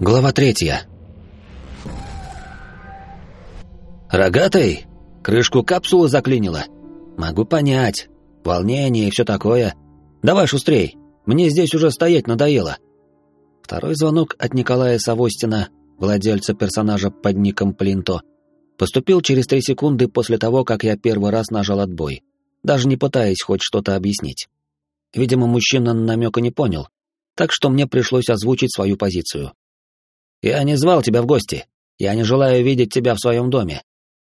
Глава третья. «Рогатый? Крышку капсулы заклинило? Могу понять. Волнение и все такое. Давай шустрей, мне здесь уже стоять надоело». Второй звонок от Николая Савостина, владельца персонажа под ником Плинто, поступил через три секунды после того, как я первый раз нажал отбой, даже не пытаясь хоть что-то объяснить. Видимо, мужчина намека не понял, так что мне пришлось озвучить свою позицию. «Я не звал тебя в гости. Я не желаю видеть тебя в своем доме.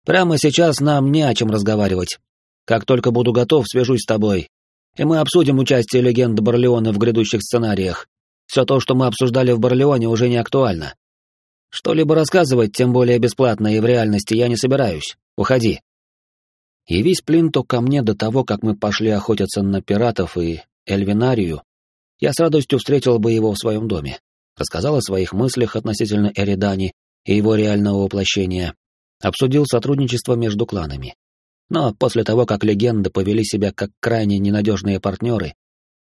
Прямо сейчас нам не о чем разговаривать. Как только буду готов, свяжусь с тобой, и мы обсудим участие легенды Барлеона в грядущих сценариях. Все то, что мы обсуждали в Барлеоне, уже не актуально. Что-либо рассказывать, тем более бесплатно и в реальности, я не собираюсь. Уходи. Явись Плинто ко мне до того, как мы пошли охотиться на пиратов и Эльвинарию, я с радостью встретил бы его в своем доме, рассказал о своих мыслях относительно Эридани и его реального воплощения, обсудил сотрудничество между кланами. Но после того, как легенды повели себя как крайне ненадежные партнеры,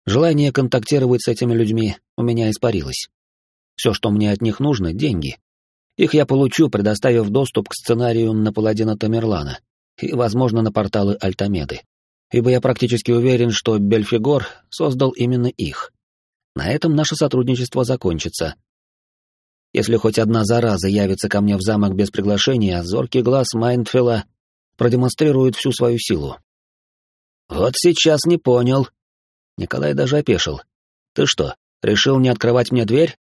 желание контактировать с этими людьми у меня испарилось. Все, что мне от них нужно — деньги. Их я получу, предоставив доступ к сценарию на паладина Тамерлана и, возможно, на порталы Альтамеды, ибо я практически уверен, что Бельфигор создал именно их. На этом наше сотрудничество закончится. Если хоть одна зараза явится ко мне в замок без приглашения, зоркий глаз Майндфилла продемонстрирует всю свою силу. «Вот сейчас не понял». Николай даже опешил. «Ты что, решил не открывать мне дверь?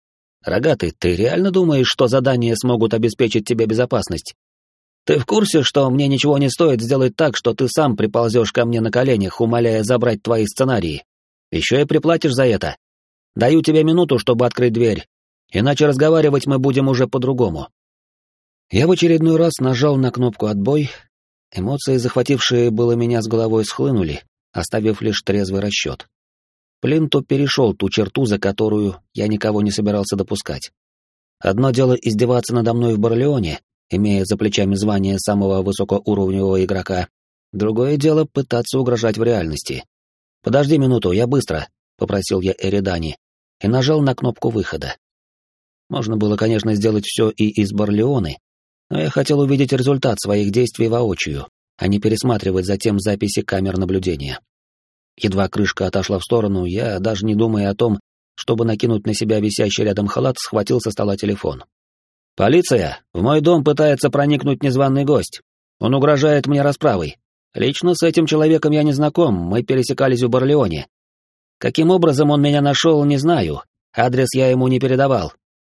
Рогатый, ты реально думаешь, что задания смогут обеспечить тебе безопасность? Ты в курсе, что мне ничего не стоит сделать так, что ты сам приползешь ко мне на коленях, умоляя забрать твои сценарии? Еще и приплатишь за это. Даю тебе минуту, чтобы открыть дверь, иначе разговаривать мы будем уже по-другому». Я в очередной раз нажал на кнопку «Отбой». Эмоции, захватившие было меня с головой, схлынули, оставив лишь трезвый расчет. Плинто перешел ту черту, за которую я никого не собирался допускать. Одно дело издеваться надо мной в Барлеоне, имея за плечами звание самого высокоуровневого игрока, другое дело пытаться угрожать в реальности. «Подожди минуту, я быстро», — попросил я Эридани, и нажал на кнопку выхода. Можно было, конечно, сделать все и из Барлеоны, но я хотел увидеть результат своих действий воочию, а не пересматривать затем записи камер наблюдения. Едва крышка отошла в сторону, я, даже не думая о том, чтобы накинуть на себя висящий рядом халат, схватил со стола телефон. «Полиция! В мой дом пытается проникнуть незваный гость. Он угрожает мне расправой. Лично с этим человеком я не знаком, мы пересекались в Барлеоне. Каким образом он меня нашел, не знаю. Адрес я ему не передавал.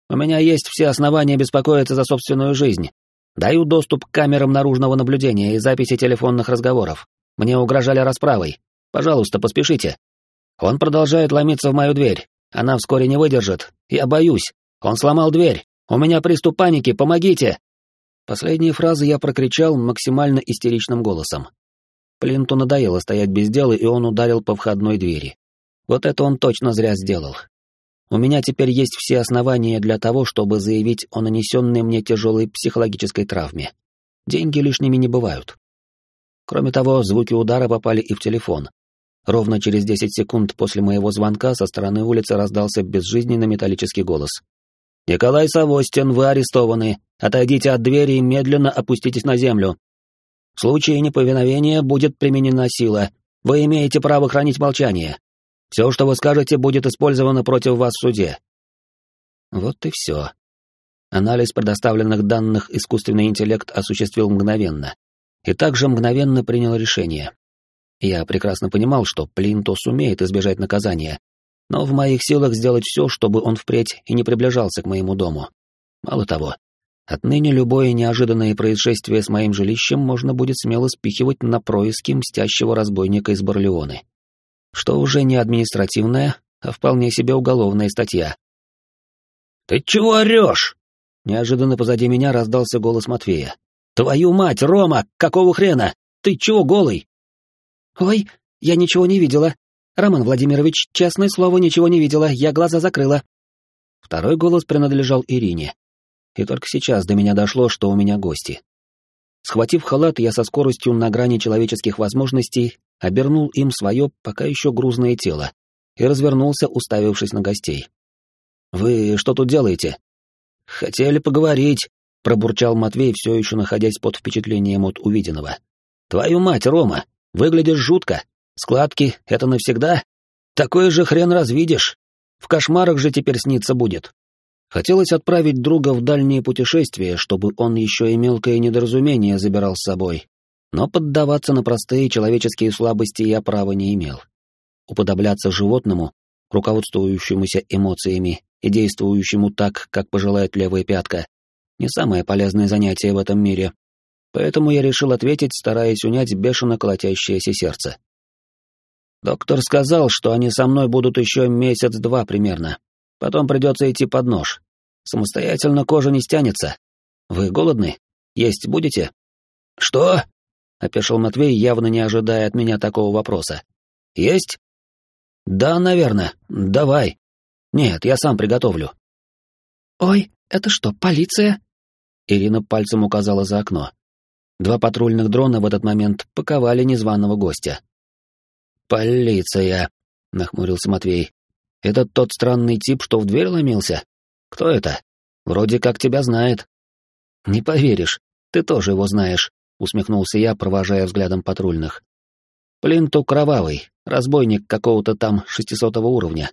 У меня есть все основания беспокоиться за собственную жизнь. Даю доступ к камерам наружного наблюдения и записи телефонных разговоров. Мне угрожали расправой. Пожалуйста, поспешите. Он продолжает ломиться в мою дверь. Она вскоре не выдержит. Я боюсь. Он сломал дверь. У меня приступ паники. Помогите!» Последние фразы я прокричал максимально истеричным голосом. Плинту надоело стоять без дела, и он ударил по входной двери. Вот это он точно зря сделал. У меня теперь есть все основания для того, чтобы заявить о нанесенной мне тяжелой психологической травме. Деньги лишними не бывают. Кроме того, звуки удара попали и в телефон, Ровно через 10 секунд после моего звонка со стороны улицы раздался безжизненный металлический голос. «Николай Савостин, вы арестованы. Отойдите от двери и медленно опуститесь на землю. В случае неповиновения будет применена сила. Вы имеете право хранить молчание. Все, что вы скажете, будет использовано против вас в суде». Вот и все. Анализ предоставленных данных искусственный интеллект осуществил мгновенно. И также мгновенно принял решение. Я прекрасно понимал, что Плинто сумеет избежать наказания, но в моих силах сделать все, чтобы он впредь и не приближался к моему дому. Мало того, отныне любое неожиданное происшествие с моим жилищем можно будет смело спихивать на происки мстящего разбойника из Барлеоны. Что уже не административная, а вполне себе уголовная статья. «Ты чего орешь?» Неожиданно позади меня раздался голос Матвея. «Твою мать, Рома, какого хрена? Ты чего голый?» «Ой, я ничего не видела. Роман Владимирович, честное слово, ничего не видела, я глаза закрыла». Второй голос принадлежал Ирине. И только сейчас до меня дошло, что у меня гости. Схватив халат, я со скоростью на грани человеческих возможностей обернул им свое пока еще грузное тело и развернулся, уставившись на гостей. «Вы что тут делаете?» Хотели поговорить, пробурчал Матвей, все еще находясь под впечатлением от увиденного. Твою мать, Рома, выглядишь жутко. Складки — это навсегда? Такой же хрен развидишь. В кошмарах же теперь снится будет. Хотелось отправить друга в дальние путешествия, чтобы он еще и мелкое недоразумение забирал с собой. Но поддаваться на простые человеческие слабости я права не имел. Уподобляться животному, руководствующемуся эмоциями и действующему так, как пожелает левая пятка, не самое полезное занятие в этом мире. Поэтому я решил ответить, стараясь унять бешено колотящееся сердце. Доктор сказал, что они со мной будут еще месяц-два примерно. Потом придется идти под нож. Самостоятельно кожа не стянется. Вы голодны? Есть будете? Что? Опешил Матвей, явно не ожидая от меня такого вопроса. Есть? Да, наверное. Давай. Нет, я сам приготовлю. Ой, это что, полиция? Ирина пальцем указала за окно. Два патрульных дрона в этот момент паковали незваного гостя. «Полиция», — нахмурился Матвей. «Это тот странный тип, что в дверь ломился? Кто это? Вроде как тебя знает». «Не поверишь, ты тоже его знаешь», — усмехнулся я, провожая взглядом патрульных. «Плинту кровавый, разбойник какого-то там шестисотого уровня».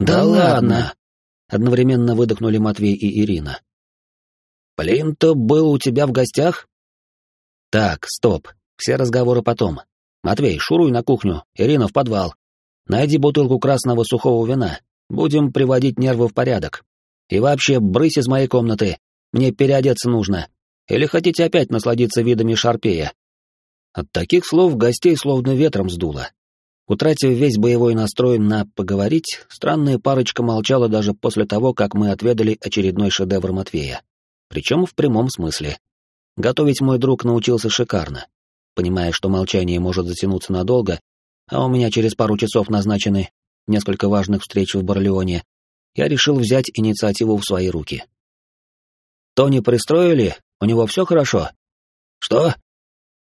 «Да, ладно!» — одновременно выдохнули Матвей и Ирина. «Плинто был у тебя в гостях?» «Так, стоп, все разговоры потом. Матвей, шуруй на кухню, Ирина в подвал. Найди бутылку красного сухого вина. Будем приводить нервы в порядок. И вообще, брысь из моей комнаты. Мне переодеться нужно. Или хотите опять насладиться видами Шарпея?» От таких слов гостей словно ветром сдуло. Утратив весь боевой настрой на «поговорить», странная парочка молчала даже после того, как мы отведали очередной шедевр Матвея. Причем в прямом смысле. Готовить мой друг научился шикарно понимая, что молчание может затянуться надолго, а у меня через пару часов назначены несколько важных встреч в Барлеоне, я решил взять инициативу в свои руки. «Тони пристроили? У него все хорошо?» «Что?»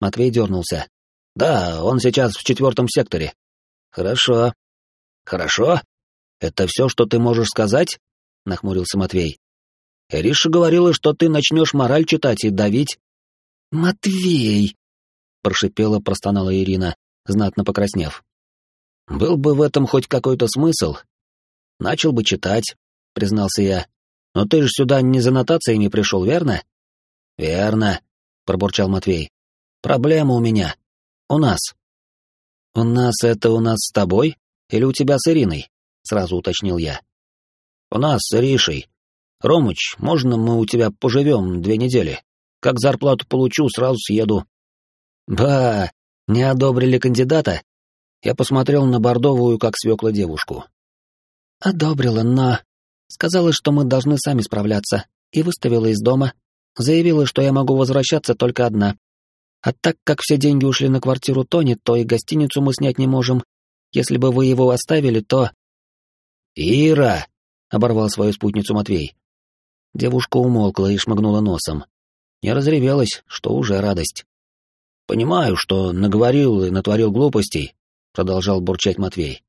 Матвей дернулся. «Да, он сейчас в четвертом секторе». «Хорошо». «Хорошо? Это все, что ты можешь сказать?» — нахмурился Матвей. «Риша говорила, что ты начнешь мораль читать и давить». «Матвей!» прошипела, простонала Ирина, знатно покраснев. Был бы в этом хоть какой-то смысл. Начал бы читать, признался я. Но ты же сюда не за нотациями пришел, верно? Верно, пробурчал Матвей. Проблема у меня. У нас. У нас это у нас с тобой или у тебя с Ириной? Сразу уточнил я. У нас с Иришей. Ромыч, можно мы у тебя поживем две недели? Как зарплату получу, сразу съеду. Ба, не одобрили кандидата? Я посмотрел на бордовую, как свекла девушку. Одобрила, но... Сказала, что мы должны сами справляться, и выставила из дома. Заявила, что я могу возвращаться только одна. А так как все деньги ушли на квартиру Тони, то и гостиницу мы снять не можем. Если бы вы его оставили, то... «Ира!» — оборвал свою спутницу Матвей. Девушка умолкла и шмыгнула носом. Не разревелась, что уже радость. «Понимаю, что наговорил и натворил глупостей», — продолжал бурчать Матвей.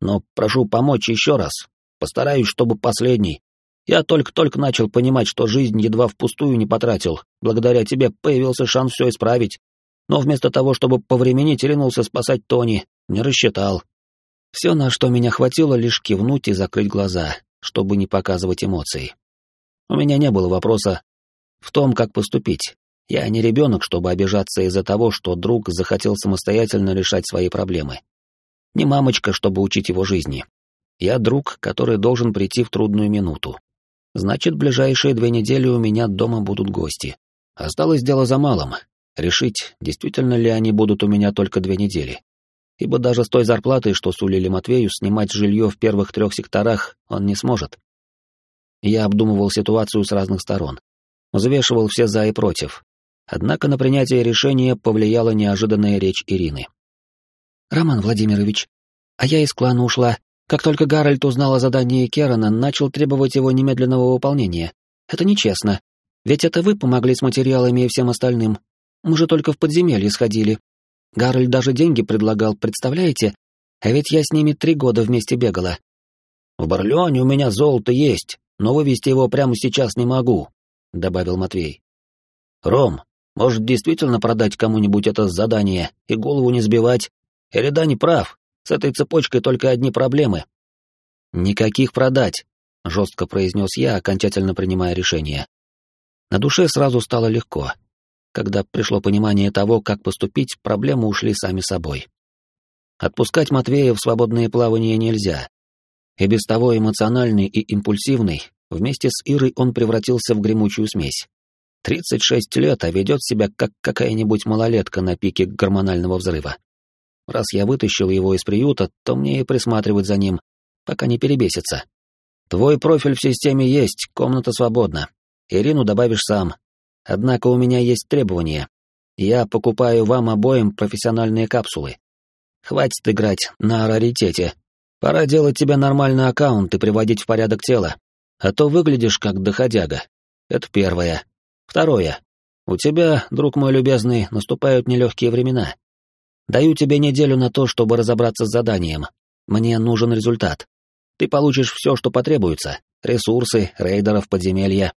«Но прошу помочь еще раз. Постараюсь, чтобы последний. Я только-только начал понимать, что жизнь едва впустую не потратил. Благодаря тебе появился шанс все исправить. Но вместо того, чтобы повременить, ринулся спасать Тони, не рассчитал. Все, на что меня хватило, лишь кивнуть и закрыть глаза, чтобы не показывать эмоций. У меня не было вопроса в том, как поступить. Я не ребенок, чтобы обижаться из-за того, что друг захотел самостоятельно решать свои проблемы. Не мамочка, чтобы учить его жизни. Я друг, который должен прийти в трудную минуту. Значит, ближайшие две недели у меня дома будут гости. Осталось дело за малым. Решить, действительно ли они будут у меня только две недели. Ибо даже с той зарплатой, что сулили Матвею, снимать жилье в первых трех секторах он не сможет. Я обдумывал ситуацию с разных сторон. Взвешивал все за и против, Однако на принятие решения повлияла неожиданная речь Ирины. «Роман Владимирович, а я из клана ушла. Как только Гарольд узнал о задании Керана, начал требовать его немедленного выполнения. Это нечестно. Ведь это вы помогли с материалами и всем остальным. Мы же только в подземелье сходили. Гарольд даже деньги предлагал, представляете? А ведь я с ними три года вместе бегала. В Барлеоне у меня золото есть, но вывести его прямо сейчас не могу», — добавил Матвей. «Ром, может, действительно продать кому-нибудь это задание и голову не сбивать? Или да, не прав, с этой цепочкой только одни проблемы». «Никаких продать», — жестко произнес я, окончательно принимая решение. На душе сразу стало легко. Когда пришло понимание того, как поступить, проблемы ушли сами собой. Отпускать Матвея в свободное плавание нельзя. И без того эмоциональный и импульсивный, вместе с Ирой он превратился в гремучую смесь. 36 лет, а ведет себя как какая-нибудь малолетка на пике гормонального взрыва. Раз я вытащил его из приюта, то мне и присматривать за ним, пока не перебесится. Твой профиль в системе есть, комната свободна. Ирину добавишь сам. Однако у меня есть требования. Я покупаю вам обоим профессиональные капсулы. Хватит играть на раритете. Пора делать тебе нормальный аккаунт и приводить в порядок тело. А то выглядишь как доходяга. Это первое. Второе. У тебя, друг мой любезный, наступают нелегкие времена. Даю тебе неделю на то, чтобы разобраться с заданием. Мне нужен результат. Ты получишь все, что потребуется. Ресурсы, рейдеров, подземелья.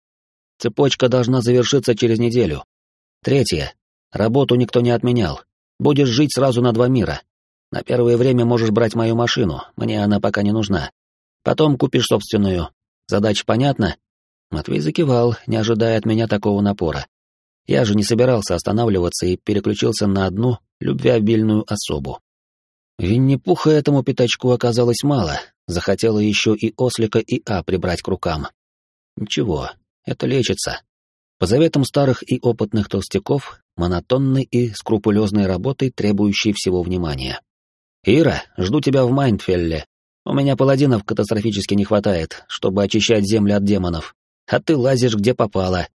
Цепочка должна завершиться через неделю. Третье. Работу никто не отменял. Будешь жить сразу на два мира. На первое время можешь брать мою машину, мне она пока не нужна. Потом купишь собственную. Задача понятна?» Матвей закивал, не ожидая от меня такого напора. Я же не собирался останавливаться и переключился на одну любвеобильную особу. Винни-Пуха этому пятачку оказалось мало, захотела еще и ослика и А прибрать к рукам. Ничего, это лечится. По заветам старых и опытных толстяков, монотонной и скрупулезной работой, требующей всего внимания. «Ира, жду тебя в Майндфелле. У меня паладинов катастрофически не хватает, чтобы очищать землю от демонов. А ты лазишь где попало.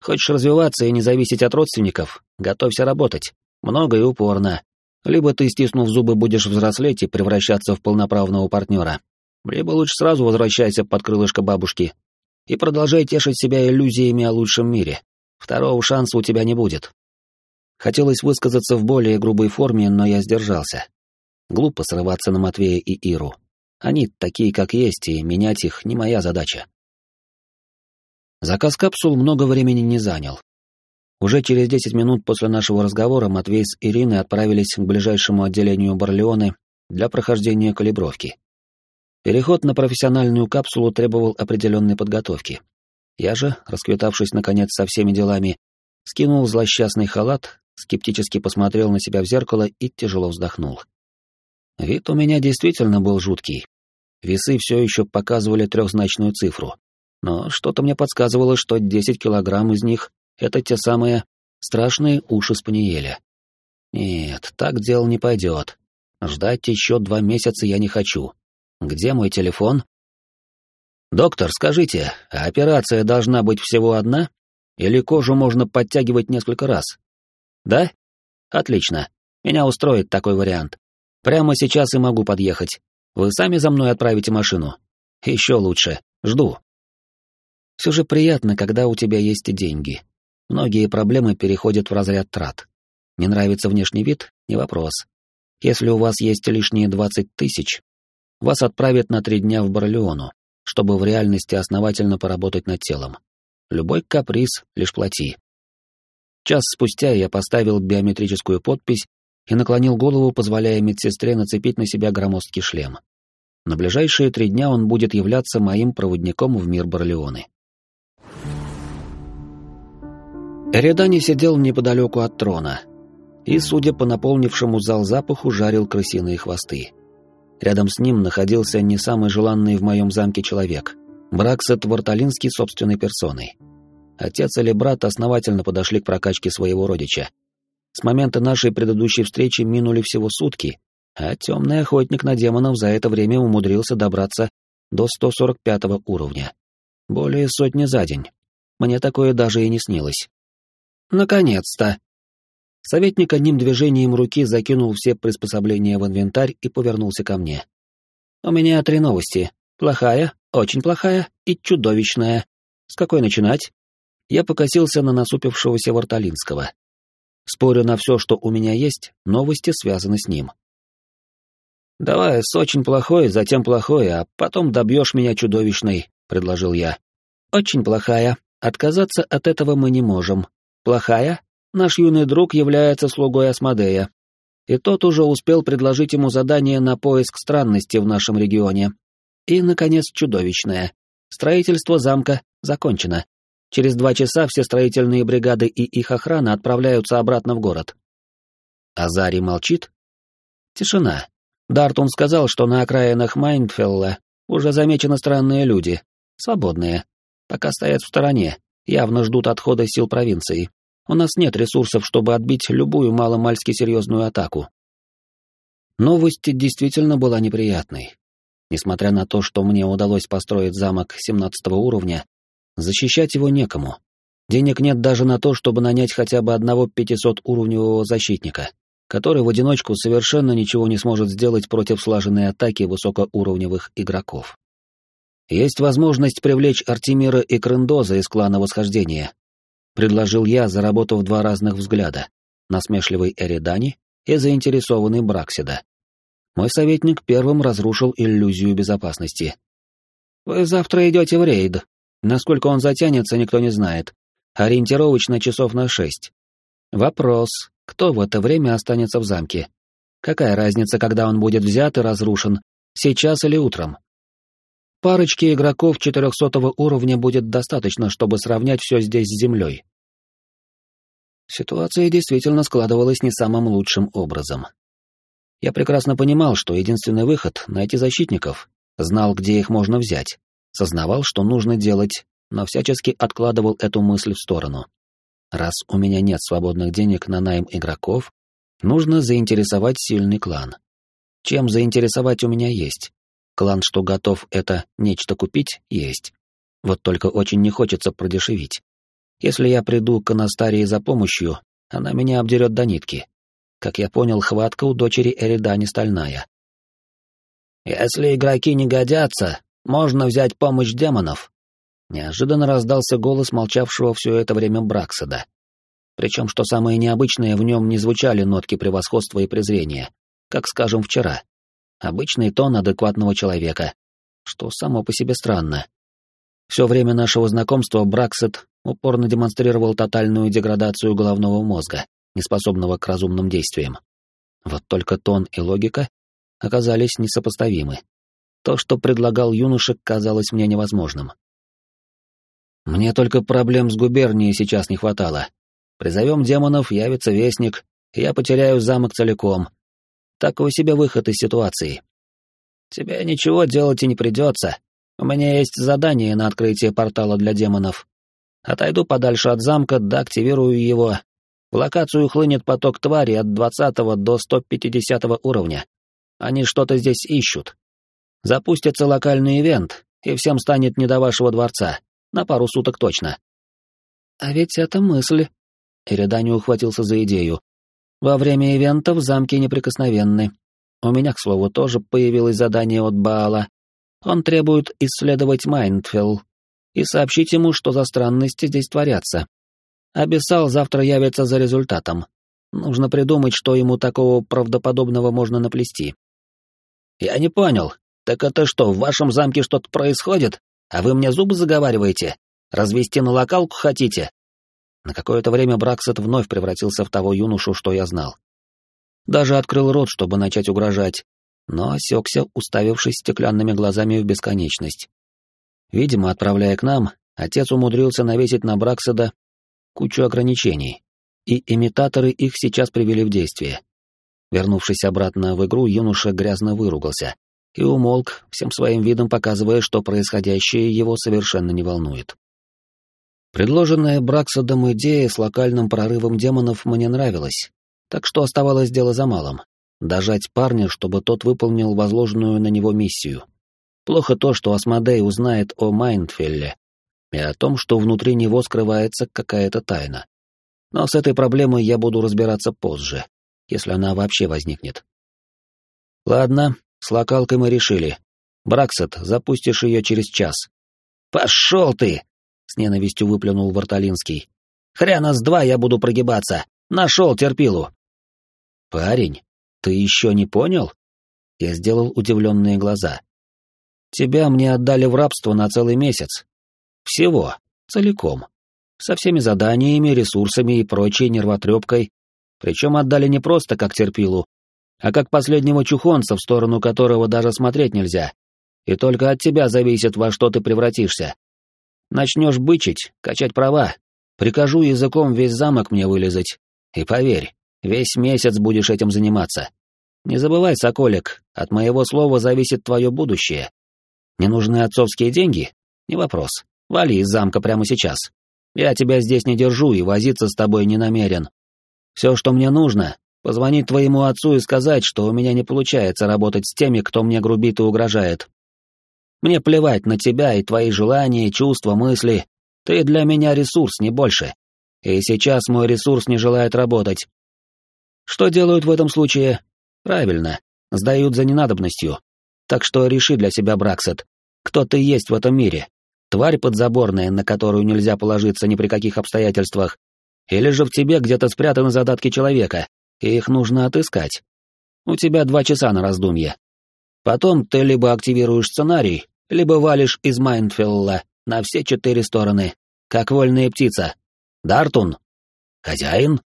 Хочешь развиваться и не зависеть от родственников? Готовься работать. Много и упорно. Либо ты, стиснув зубы, будешь взрослеть и превращаться в полноправного партнера. Либо лучше сразу возвращайся под крылышко бабушки и продолжай тешить себя иллюзиями о лучшем мире. Второго шанса у тебя не будет. Хотелось высказаться в более грубой форме, но я сдержался. Глупо срываться на Матвея и Иру. Они такие, как есть, и менять их не моя задача. Заказ капсул много времени не занял. Уже через 10 минут после нашего разговора Матвей с Ириной отправились к ближайшему отделению Барлеоны для прохождения калибровки. Переход на профессиональную капсулу требовал определенной подготовки. Я же, расквитавшись наконец со всеми делами, скинул злосчастный халат, скептически посмотрел на себя в зеркало и тяжело вздохнул. Вид у меня действительно был жуткий. Весы все еще показывали трехзначную цифру, но что-то мне подсказывало, что 10 килограмм из них — это те самые страшные уши спаниеля. Нет, так дело не пойдет. Ждать еще два месяца я не хочу. Где мой телефон? Доктор, скажите, а операция должна быть всего одна? Или кожу можно подтягивать несколько раз? Да? Отлично. Меня устроит такой вариант. Прямо сейчас и могу подъехать. Вы сами за мной отправите машину? Еще лучше. Жду. Все же приятно, когда у тебя есть деньги. Многие проблемы переходят в разряд трат. Не нравится внешний вид? Не вопрос. Если у вас есть лишние двадцать тысяч, вас отправят на три дня в Барлеону, чтобы в реальности основательно поработать над телом. Любой каприз — лишь плати. Час спустя я поставил биометрическую подпись и наклонил голову, позволяя медсестре нацепить на себя громоздкий шлем. На ближайшие три дня он будет являться моим проводником в мир Барлеоны. Эридани сидел неподалеку от трона и, судя по наполнившему зал запаху, жарил крысиные хвосты. Рядом с ним находился не самый желанный в моем замке человек — Браксет Варталинский собственной персоной. Отец или брат основательно подошли к прокачке своего родича. С момента нашей предыдущей встречи минули всего сутки, а темный охотник на демонов за это время умудрился добраться до 145 уровня. Более сотни за день. Мне такое даже и не снилось. Наконец-то! Советник одним движением руки закинул все приспособления в инвентарь и повернулся ко мне. «У меня три новости. Плохая, очень плохая и чудовищная. С какой начинать?» Я покосился на насупившегося Варталинского. Спорю на все, что у меня есть, новости связаны с ним. «Давай с очень плохой, затем плохой, а потом добьешь меня чудовищной», — предложил я. Очень плохая. Отказаться от этого мы не можем. Плохая? Наш юный друг является слугой Асмодея. И тот уже успел предложить ему задание на поиск странности в нашем регионе. И, наконец, чудовищное. Строительство замка закончено. Через два часа все строительные бригады и их охрана отправляются обратно в город. Азари молчит? Тишина. Дартун сказал, что на окраинах Майнфелла уже замечены странные люди, свободные. Пока стоят в стороне, явно ждут отхода сил провинции. У нас нет ресурсов, чтобы отбить любую маломальски серьезную атаку. Новость действительно была неприятной. Несмотря на то, что мне удалось построить замок 17 уровня, защищать его некому. Денег нет даже на то, чтобы нанять хотя бы одного 500-уровневого защитника, который в одиночку совершенно ничего не сможет сделать против слаженной атаки высокоуровневых игроков. Есть возможность привлечь Артемира и Крендоза из клана Восхождения, предложил я, заработав два разных взгляда, насмешливый Эридани и заинтересованный Браксида. Мой советник первым разрушил иллюзию безопасности. «Вы завтра идете в рейд. Насколько он затянется, никто не знает. Ориентировочно часов на шесть. Вопрос, кто в это время останется в замке? Какая разница, когда он будет взят и разрушен, сейчас или утром? Парочки игроков 400 уровня будет достаточно, чтобы сравнять все здесь с землей. Ситуация действительно складывалась не самым лучшим образом. Я прекрасно понимал, что единственный выход — найти защитников, знал, где их можно взять, сознавал, что нужно делать, но всячески откладывал эту мысль в сторону. Раз у меня нет свободных денег на найм игроков, нужно заинтересовать сильный клан. Чем заинтересовать у меня есть. Клан, что готов это нечто купить, есть. Вот только очень не хочется продешевить. Если я приду к Анастарии за помощью, она меня обдерет до нитки. Как я понял, хватка у дочери Эридани стальная. «Если игроки не годятся, можно взять помощь демонов». Неожиданно раздался голос молчавшего все это время Браксада. Причем, что самое необычное, в нем не звучали нотки превосходства и презрения, как, скажем, вчера. Обычный тон адекватного человека, что само по себе странно. Все время нашего знакомства Браксет упорно демонстрировал тотальную деградацию головного мозга, неспособного к разумным действиям. Вот только тон и логика оказались несопоставимы. То, что предлагал юноша, казалось мне невозможным. Мне только проблем с губернией сейчас не хватало. Призовем демонов, явится вестник, и я потеряю замок целиком, такой себе выход из ситуации. Тебе ничего делать и не придется. У меня есть задание на открытие портала для демонов. Отойду подальше от замка, да активирую его. В локацию хлынет поток твари от 20 до 150 уровня. Они что-то здесь ищут. Запустится локальный ивент, и всем станет не до вашего дворца. На пару суток точно. А ведь это мысль. Эридани ухватился за идею. Во время ивента в замке неприкосновенны. У меня, к слову, тоже появилось задание от Баала. Он требует исследовать Майндфилл и сообщить ему, что за странности здесь творятся. Обещал, завтра явится за результатом. Нужно придумать, что ему такого правдоподобного можно наплести. «Я не понял. Так это что, в вашем замке что-то происходит? А вы мне зубы заговариваете? Развести на локалку хотите?» На какое-то время Браксет вновь превратился в того юношу, что я знал. Даже открыл рот, чтобы начать угрожать, но осекся, уставившись стеклянными глазами в бесконечность. Видимо, отправляя к нам, отец умудрился навесить на Бракседа кучу ограничений, и имитаторы их сейчас привели в действие. Вернувшись обратно в игру, юноша грязно выругался и умолк, всем своим видом показывая, что происходящее его совершенно не волнует. Предложенная Браксодом идея с локальным прорывом демонов мне нравилась, так что оставалось дело за малым — дожать парня, чтобы тот выполнил возложенную на него миссию. Плохо то, что Асмодей узнает о Майндфелле и о том, что внутри него скрывается какая-то тайна. Но с этой проблемой я буду разбираться позже, если она вообще возникнет. Ладно, с локалкой мы решили. Браксет, запустишь ее через час. «Пошел ты!» — с ненавистью выплюнул Варталинский. «Хрена с два я буду прогибаться! Нашел терпилу!» «Парень, ты еще не понял?» Я сделал удивленные глаза. «Тебя мне отдали в рабство на целый месяц. Всего, целиком. Со всеми заданиями, ресурсами и прочей нервотрепкой. Причем отдали не просто как терпилу, а как последнего чухонца, в сторону которого даже смотреть нельзя. И только от тебя зависит, во что ты превратишься. Начнешь бычить, качать права, прикажу языком весь замок мне вылезать. И поверь, весь месяц будешь этим заниматься. Не забывай, Соколик, от моего слова зависит твое будущее. Не нужны отцовские деньги? Не вопрос. Вали из замка прямо сейчас. Я тебя здесь не держу и возиться с тобой не намерен. Все, что мне нужно, позвонить твоему отцу и сказать, что у меня не получается работать с теми, кто мне грубит и угрожает. Мне плевать на тебя и твои желания, чувства, мысли. Ты для меня ресурс, не больше. И сейчас мой ресурс не желает работать. Что делают в этом случае? Правильно, сдают за ненадобностью. Так что реши для себя, Браксет, кто ты есть в этом мире. Тварь подзаборная, на которую нельзя положиться ни при каких обстоятельствах. Или же в тебе где-то спрятаны задатки человека, и их нужно отыскать. У тебя два часа на раздумье. Потом ты либо активируешь сценарий, либо валишь из Майнфелла на все четыре стороны, как вольная птица. Дартун? Хозяин?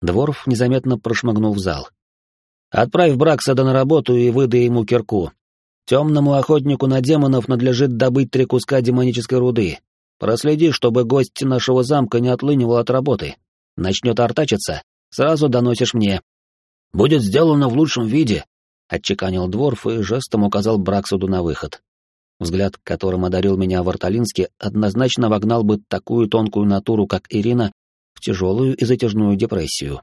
Дворф незаметно прошмыгнул в зал. Отправь Браксада на работу и выдай ему кирку. Темному охотнику на демонов надлежит добыть три куска демонической руды. Проследи, чтобы гость нашего замка не отлынивал от работы. Начнет артачиться, сразу доносишь мне. Будет сделано в лучшем виде, — отчеканил Дворф и жестом указал Браксуду на выход. Взгляд, которым одарил меня Варталинский, однозначно вогнал бы такую тонкую натуру, как Ирина, в тяжелую и затяжную депрессию.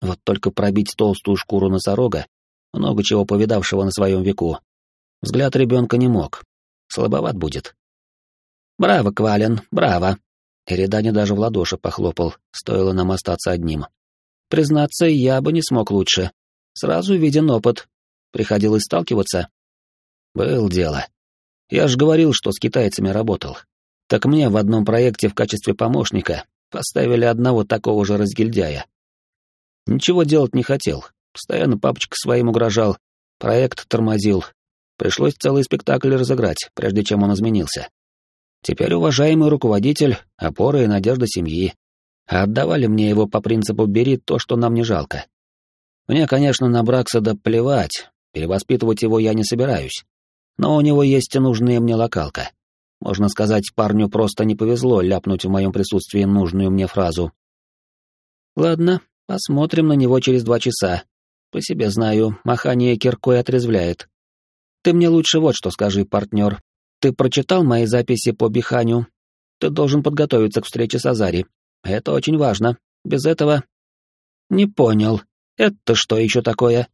Вот только пробить толстую шкуру носорога, много чего повидавшего на своем веку, взгляд ребенка не мог. Слабоват будет. «Браво, Квален, браво!» Эридани даже в ладоши похлопал, стоило нам остаться одним. «Признаться, я бы не смог лучше. Сразу виден опыт. Приходилось сталкиваться?» «Был дело. Я ж говорил, что с китайцами работал. Так мне в одном проекте в качестве помощника поставили одного такого же разгильдяя. Ничего делать не хотел. Постоянно папочка своим угрожал. Проект тормозил. Пришлось целый спектакль разыграть, прежде чем он изменился. Теперь уважаемый руководитель — опора и надежда семьи. А отдавали мне его по принципу «бери то, что нам не жалко». Мне, конечно, на Браксада плевать, перевоспитывать его я не собираюсь. Но у него есть нужная мне локалка. Можно сказать, парню просто не повезло ляпнуть в моем присутствии нужную мне фразу. Ладно, Посмотрим на него через два часа. По себе знаю, махание киркой отрезвляет. Ты мне лучше вот что скажи, партнер. Ты прочитал мои записи по Биханю? Ты должен подготовиться к встрече с Азари. Это очень важно. Без этого... Не понял. Это что еще такое?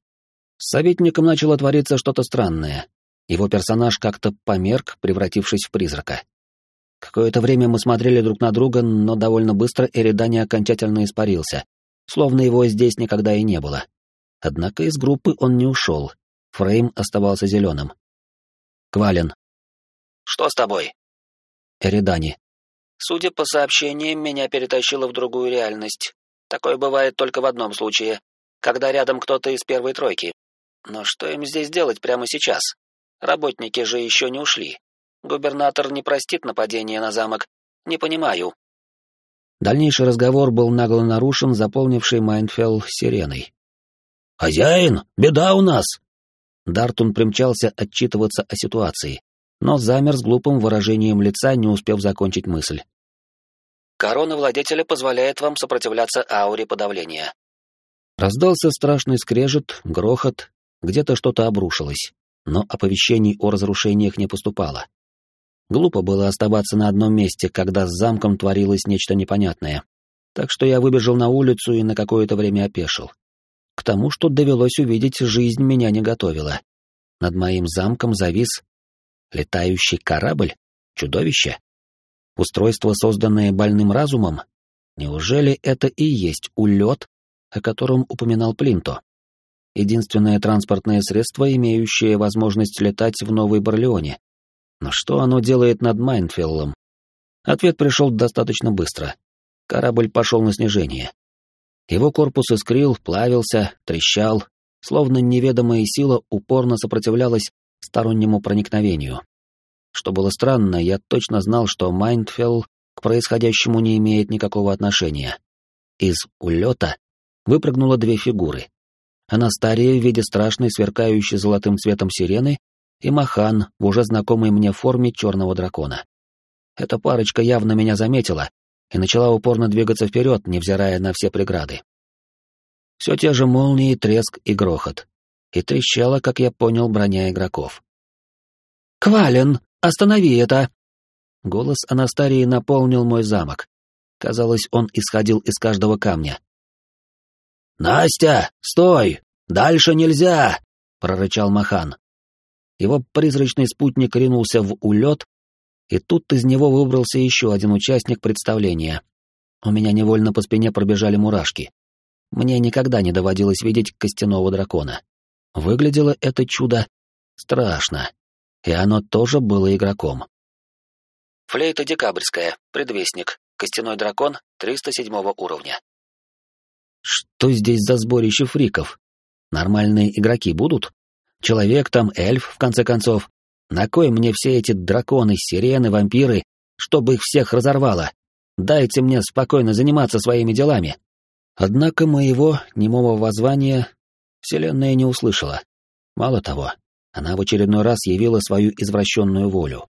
С советником начало твориться что-то странное. Его персонаж как-то померк, превратившись в призрака. Какое-то время мы смотрели друг на друга, но довольно быстро Эридани окончательно испарился, словно его здесь никогда и не было. Однако из группы он не ушел. Фрейм оставался зеленым. Квален. «Что с тобой?» Эридани. «Судя по сообщениям, меня перетащило в другую реальность. Такое бывает только в одном случае, когда рядом кто-то из первой тройки. Но что им здесь делать прямо сейчас? Работники же еще не ушли. Губернатор не простит нападение на замок. Не понимаю, Дальнейший разговор был нагло нарушен, заполнившей Майндфелл сиреной. «Хозяин, беда у нас!» Дартун примчался отчитываться о ситуации, но замер с глупым выражением лица, не успев закончить мысль. «Корона владетеля позволяет вам сопротивляться ауре подавления». Раздался страшный скрежет, грохот, где-то что-то обрушилось, но оповещений о разрушениях не поступало. Глупо было оставаться на одном месте, когда с замком творилось нечто непонятное. Так что я выбежал на улицу и на какое-то время опешил. К тому, что довелось увидеть, жизнь меня не готовила. Над моим замком завис летающий корабль, чудовище. Устройство, созданное больным разумом. Неужели это и есть улет, о котором упоминал Плинто? Единственное транспортное средство, имеющее возможность летать в Новой Барлеоне, но что оно делает над Майнфеллом? Ответ пришел достаточно быстро. Корабль пошел на снижение. Его корпус искрил, плавился, трещал, словно неведомая сила упорно сопротивлялась стороннему проникновению. Что было странно, я точно знал, что Майндфелл к происходящему не имеет никакого отношения. Из улета выпрыгнуло две фигуры. Анастария в виде страшной, сверкающей золотым цветом сирены, и Махан в уже знакомой мне форме черного дракона. Эта парочка явно меня заметила и начала упорно двигаться вперед, невзирая на все преграды. Все те же молнии, треск и грохот. И трещала, как я понял, броня игроков. «Квален, останови это!» Голос Анастарии наполнил мой замок. Казалось, он исходил из каждого камня. «Настя, стой! Дальше нельзя!» — прорычал Махан. Его призрачный спутник ринулся в улет, и тут из него выбрался еще один участник представления. У меня невольно по спине пробежали мурашки. Мне никогда не доводилось видеть костяного дракона. Выглядело это чудо страшно, и оно тоже было игроком. Флейта декабрьская, предвестник, костяной дракон 307 уровня. Что здесь за сборище фриков? Нормальные игроки будут? Человек там, эльф, в конце концов. На кой мне все эти драконы, сирены, вампиры, чтобы их всех разорвало? Дайте мне спокойно заниматься своими делами. Однако моего немого воззвания Вселенная не услышала. Мало того, она в очередной раз явила свою извращенную волю.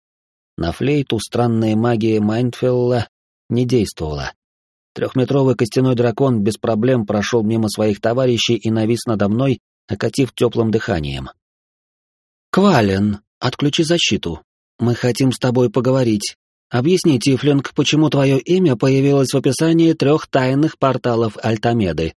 На флейту странная магия Майндфелла не действовала. Трехметровый костяной дракон без проблем прошел мимо своих товарищей и навис надо мной, окатив теплым дыханием. «Квален, отключи защиту. Мы хотим с тобой поговорить. Объясни, Тифлинг, почему твое имя появилось в описании трех тайных порталов Альтамеды?»